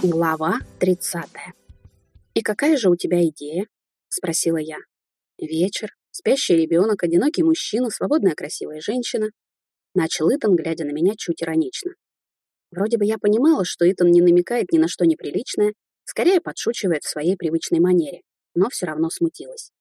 Глава 30. «И какая же у тебя идея?» — спросила я. «Вечер, спящий ребенок, одинокий мужчина, свободная красивая женщина». Начал Итан, глядя на меня чуть иронично. Вроде бы я понимала, что Итан не намекает ни на что неприличное, скорее подшучивает в своей привычной манере, но все равно смутилась.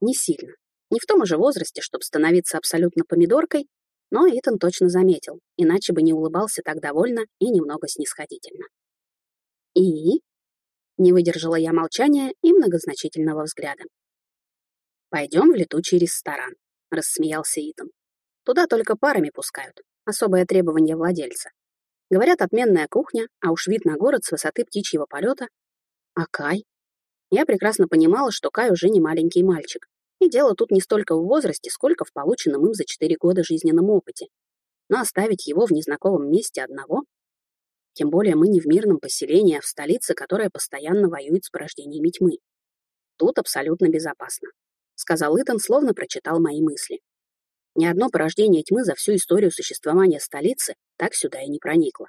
Не сильно. Не в том же возрасте, чтобы становиться абсолютно помидоркой, но Итан точно заметил, иначе бы не улыбался так довольно и немного снисходительно. «И?» — не выдержала я молчания и многозначительного взгляда. «Пойдем в летучий ресторан», — рассмеялся Итан. «Туда только парами пускают. Особое требование владельца. Говорят, отменная кухня, а уж вид на город с высоты птичьего полета. А Кай? Я прекрасно понимала, что Кай уже не маленький мальчик. И дело тут не столько в возрасте, сколько в полученном им за четыре года жизненном опыте. Но оставить его в незнакомом месте одного тем более мы не в мирном поселении, а в столице, которая постоянно воюет с порождениями тьмы. Тут абсолютно безопасно, сказал Итан, словно прочитал мои мысли. Ни одно порождение тьмы за всю историю существования столицы так сюда и не проникло.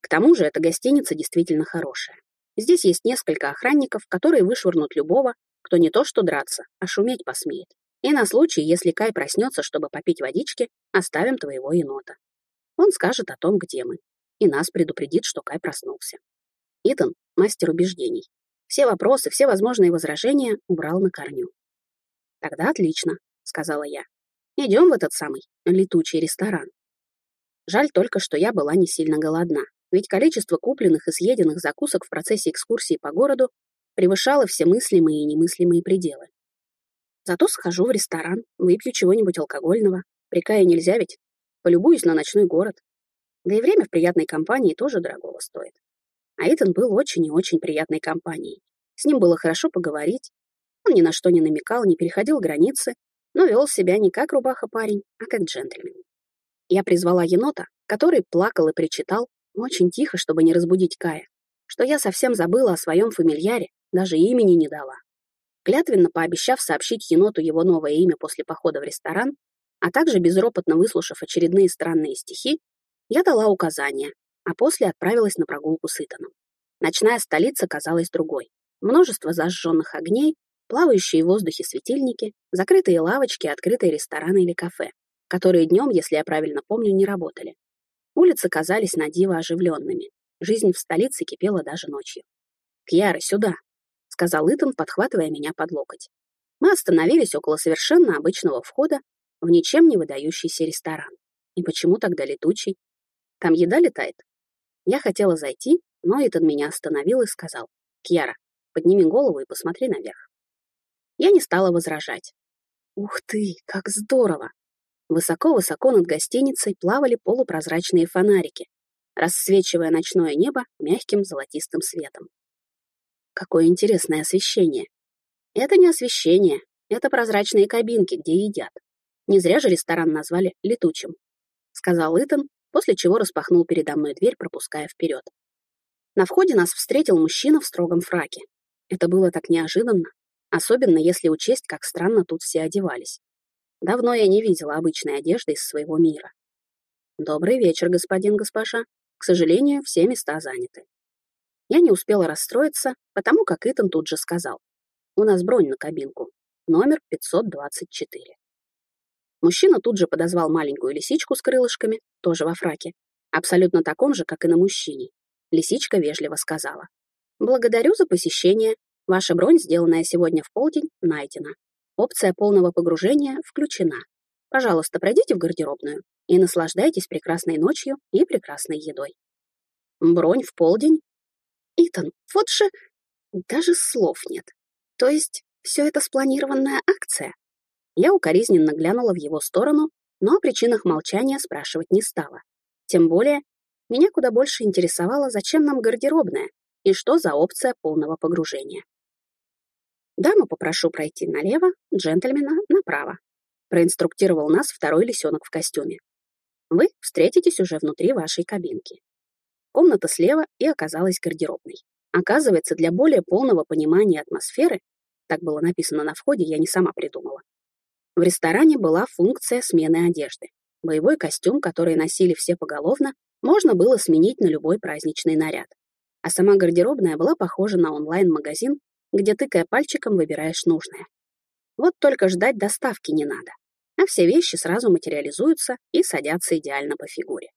К тому же эта гостиница действительно хорошая. Здесь есть несколько охранников, которые вышвырнут любого, кто не то что драться, а шуметь посмеет. И на случай, если Кай проснется, чтобы попить водички, оставим твоего енота. Он скажет о том, где мы и нас предупредит, что Кай проснулся. Итан — мастер убеждений. Все вопросы, все возможные возражения убрал на корню. «Тогда отлично», — сказала я. «Идем в этот самый летучий ресторан». Жаль только, что я была не сильно голодна, ведь количество купленных и съеденных закусок в процессе экскурсии по городу превышало все мыслимые и немыслимые пределы. Зато схожу в ресторан, выпью чего-нибудь алкогольного. При Кае нельзя ведь. Полюбуюсь на ночной город, да и время в приятной компании тоже дорогого стоит. А Итан был очень и очень приятной компанией. С ним было хорошо поговорить. Он ни на что не намекал, не переходил границы, но вел себя не как рубаха-парень, а как джентльмен. Я призвала енота, который плакал и причитал, очень тихо, чтобы не разбудить Кая, что я совсем забыла о своем фамильяре, даже имени не дала. Клятвенно пообещав сообщить еноту его новое имя после похода в ресторан, а также безропотно выслушав очередные странные стихи, я дала указания, а после отправилась на прогулку с Итаном. Ночная столица казалась другой. Множество зажженных огней, плавающие в воздухе светильники, закрытые лавочки, открытые рестораны или кафе, которые днем, если я правильно помню, не работали. Улицы казались на диво оживленными. Жизнь в столице кипела даже ночью. «Кьяра, сюда!» — сказал Итан, подхватывая меня под локоть. Мы остановились около совершенно обычного входа в ничем не выдающийся ресторан. И почему тогда летучий? Там еда летает. Я хотела зайти, но этот меня остановил и сказал. «Кьяра, подними голову и посмотри наверх». Я не стала возражать. Ух ты, как здорово! Высоко-высоко над гостиницей плавали полупрозрачные фонарики, рассвечивая ночное небо мягким золотистым светом. Какое интересное освещение. Это не освещение, это прозрачные кабинки, где едят. Не зря же ресторан назвали летучим. Сказал Итан, после чего распахнул передо мной дверь, пропуская вперед. На входе нас встретил мужчина в строгом фраке. Это было так неожиданно, особенно если учесть, как странно тут все одевались. Давно я не видела обычной одежды из своего мира. «Добрый вечер, господин госпожа. К сожалению, все места заняты». Я не успела расстроиться, потому как Итан тут же сказал. «У нас бронь на кабинку. Номер 524». Мужчина тут же подозвал маленькую лисичку с крылышками, тоже во фраке, абсолютно таком же, как и на мужчине. Лисичка вежливо сказала. «Благодарю за посещение. Ваша бронь, сделанная сегодня в полдень, найдена. Опция полного погружения включена. Пожалуйста, пройдите в гардеробную и наслаждайтесь прекрасной ночью и прекрасной едой». «Бронь в полдень?» «Итан, вот же... даже слов нет. То есть все это спланированная акция?» Я укоризненно глянула в его сторону, но о причинах молчания спрашивать не стала. Тем более, меня куда больше интересовало, зачем нам гардеробная и что за опция полного погружения. «Даму попрошу пройти налево, джентльмена направо», проинструктировал нас второй лисенок в костюме. «Вы встретитесь уже внутри вашей кабинки». Комната слева и оказалась гардеробной. Оказывается, для более полного понимания атмосферы, так было написано на входе, я не сама придумала, в ресторане была функция смены одежды. Боевой костюм, который носили все поголовно, можно было сменить на любой праздничный наряд. а сама гардеробная была похожа на онлайн-магазин, где, тыкая пальчиком, выбираешь нужное. Вот только ждать доставки не надо, а все вещи сразу материализуются и садятся идеально по фигуре.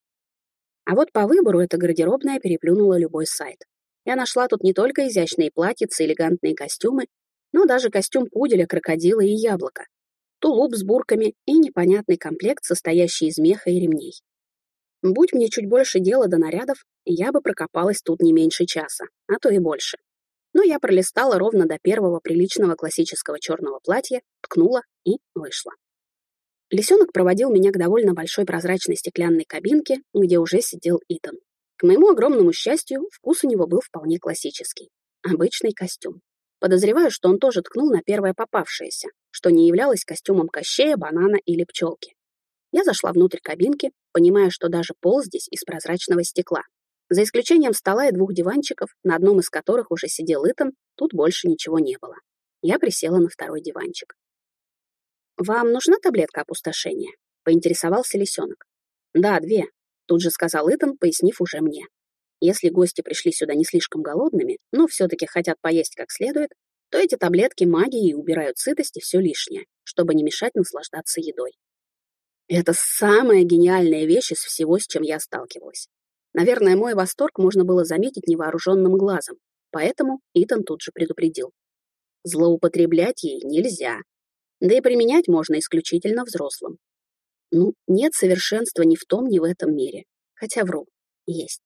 А вот по выбору эта гардеробная переплюнула любой сайт. Я нашла тут не только изящные платьицы, элегантные костюмы, но даже костюм пуделя, крокодила и яблока, тулуп с бурками и непонятный комплект, состоящий из меха и ремней. Будь мне чуть больше дела до нарядов, я бы прокопалась тут не меньше часа, а то и больше. Но я пролистала ровно до первого приличного классического черного платья, ткнула и вышла. Лисенок проводил меня к довольно большой прозрачной стеклянной кабинке, где уже сидел Итан. К моему огромному счастью, вкус у него был вполне классический. Обычный костюм. Подозреваю, что он тоже ткнул на первое попавшееся, что не являлось костюмом кощея, банана или пчелки. Я зашла внутрь кабинки, понимая, что даже пол здесь из прозрачного стекла. За исключением стола и двух диванчиков, на одном из которых уже сидел Итан, тут больше ничего не было. Я присела на второй диванчик. «Вам нужна таблетка опустошения?» — поинтересовался лисенок. «Да, две», Тут же сказал Итан, пояснив уже мне. Если гости пришли сюда не слишком голодными, но все-таки хотят поесть как следует, то эти таблетки магии убирают сытость и все лишнее, чтобы не мешать наслаждаться едой. Это самая гениальная вещь из всего, с чем я сталкивалась. Наверное, мой восторг можно было заметить невооруженным глазом, поэтому Итан тут же предупредил. Злоупотреблять ей нельзя. Да и применять можно исключительно взрослым. Ну, нет совершенства ни в том, ни в этом мире. Хотя вру. Есть.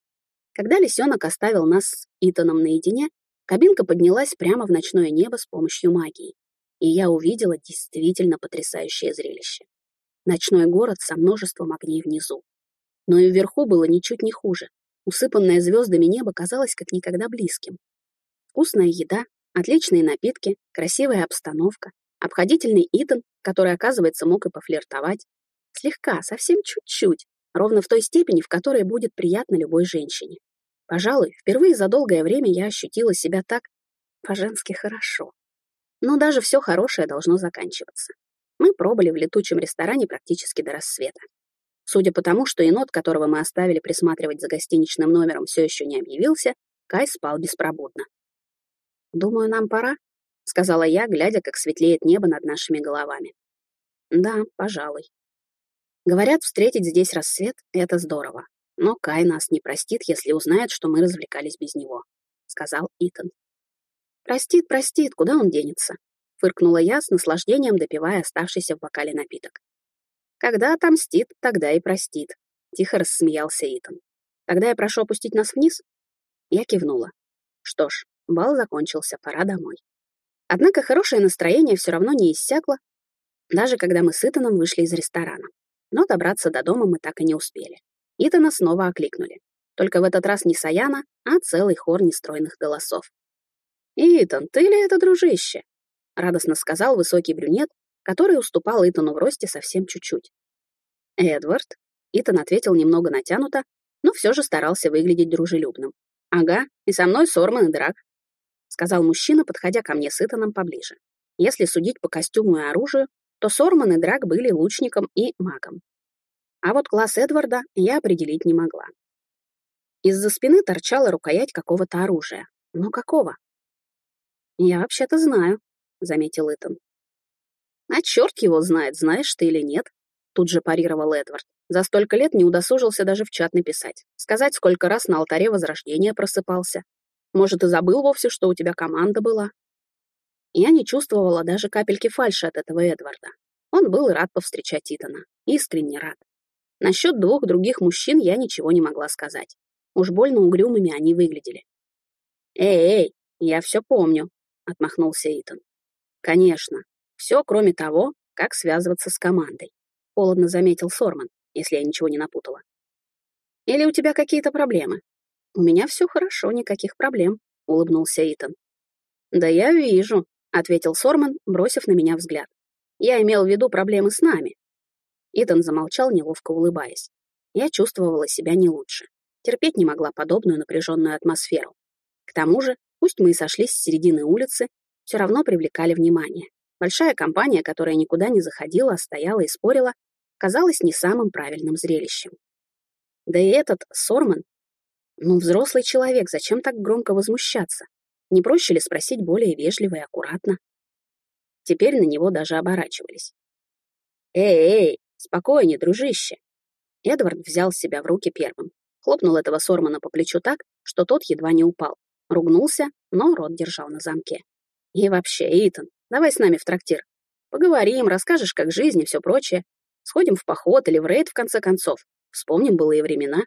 Когда лисенок оставил нас с Итаном наедине, кабинка поднялась прямо в ночное небо с помощью магии. И я увидела действительно потрясающее зрелище. Ночной город со множеством огней внизу. Но и вверху было ничуть не хуже. Усыпанное звездами небо казалось как никогда близким. Вкусная еда, отличные напитки, красивая обстановка, обходительный Итан, который, оказывается, мог и пофлиртовать, Слегка, совсем чуть-чуть, ровно в той степени, в которой будет приятно любой женщине. Пожалуй, впервые за долгое время я ощутила себя так по-женски хорошо. Но даже все хорошее должно заканчиваться. Мы пробыли в летучем ресторане практически до рассвета. Судя по тому, что енот, которого мы оставили присматривать за гостиничным номером, все еще не объявился, Кай спал беспробудно. «Думаю, нам пора», — сказала я, глядя, как светлеет небо над нашими головами. «Да, пожалуй», Говорят, встретить здесь рассвет — это здорово. Но Кай нас не простит, если узнает, что мы развлекались без него», — сказал Итан. «Простит, простит, куда он денется?» — фыркнула я с наслаждением, допивая оставшийся в бокале напиток. «Когда отомстит, тогда и простит», — тихо рассмеялся Итан. «Тогда я прошу опустить нас вниз?» Я кивнула. Что ж, бал закончился, пора домой. Однако хорошее настроение все равно не иссякло, даже когда мы с Итаном вышли из ресторана. Но добраться до дома мы так и не успели. Итана снова окликнули. Только в этот раз не Саяна, а целый хор нестройных голосов. «Итан, ты ли это, дружище?» — радостно сказал высокий брюнет, который уступал Итану в росте совсем чуть-чуть. «Эдвард?» — Итан ответил немного натянуто, но все же старался выглядеть дружелюбным. «Ага, и со мной Сорман и Драк», — сказал мужчина, подходя ко мне с Итаном поближе. Если судить по костюму и оружию, то Сорман и Драк были лучником и магом. А вот класс Эдварда я определить не могла. Из-за спины торчала рукоять какого-то оружия. Но какого? «Я вообще-то знаю», — заметил Итан. «А черт его знает, знаешь ты или нет», — тут же парировал Эдвард. За столько лет не удосужился даже в чат написать. Сказать, сколько раз на алтаре Возрождения просыпался. Может, и забыл вовсе, что у тебя команда была. Я не чувствовала даже капельки фальши от этого Эдварда. Он был рад повстречать Итана. Искренне рад. Насчет двух других мужчин я ничего не могла сказать. Уж больно угрюмыми они выглядели. «Эй, эй, я все помню», — отмахнулся Итан. «Конечно. Все, кроме того, как связываться с командой», — холодно заметил Сорман, если я ничего не напутала. «Или у тебя какие-то проблемы?» «У меня все хорошо, никаких проблем», — улыбнулся Итан. «Да я вижу», — ответил Сорман, бросив на меня взгляд. «Я имел в виду проблемы с нами». Итан замолчал, неловко улыбаясь. Я чувствовала себя не лучше. Терпеть не могла подобную напряженную атмосферу. К тому же, пусть мы и сошлись с середины улицы, все равно привлекали внимание. Большая компания, которая никуда не заходила, а стояла и спорила, казалась не самым правильным зрелищем. Да и этот Сорман... Ну, взрослый человек, зачем так громко возмущаться? Не проще ли спросить более вежливо и аккуратно? Теперь на него даже оборачивались. «Эй, эй, спокойнее, дружище!» Эдвард взял себя в руки первым. Хлопнул этого Сормана по плечу так, что тот едва не упал. Ругнулся, но рот держал на замке. «И вообще, Итан, давай с нами в трактир. Поговорим, расскажешь, как жизнь и все прочее. Сходим в поход или в рейд, в конце концов. Вспомним былые времена».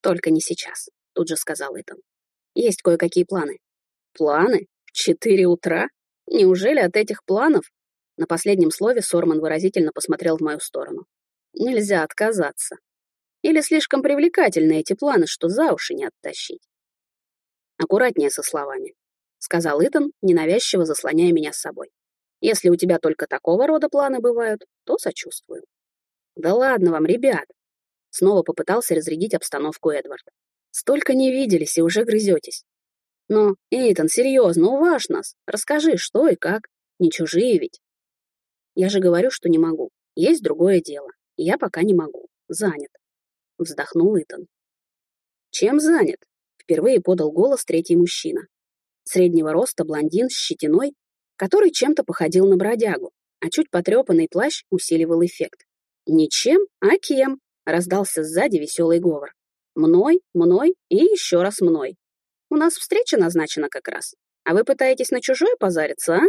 «Только не сейчас», — тут же сказал Итан. «Есть кое-какие планы». «Планы? В четыре утра? Неужели от этих планов?» На последнем слове Сорман выразительно посмотрел в мою сторону. «Нельзя отказаться. Или слишком привлекательны эти планы, что за уши не оттащить?» «Аккуратнее со словами», — сказал Итан, ненавязчиво заслоняя меня с собой. «Если у тебя только такого рода планы бывают, то сочувствую». «Да ладно вам, ребят!» Снова попытался разрядить обстановку Эдвард. «Столько не виделись и уже грызетесь. Но, Эйтан, серьезно, уважь нас. Расскажи, что и как. Не чужие ведь». «Я же говорю, что не могу. Есть другое дело. Я пока не могу. Занят». Вздохнул Итан. «Чем занят?» Впервые подал голос третий мужчина. Среднего роста блондин с щетиной, который чем-то походил на бродягу, а чуть потрепанный плащ усиливал эффект. «Ничем, а кем?» — раздался сзади веселый говор. «Мной, мной и еще раз мной. У нас встреча назначена как раз. А вы пытаетесь на чужое позариться, а?»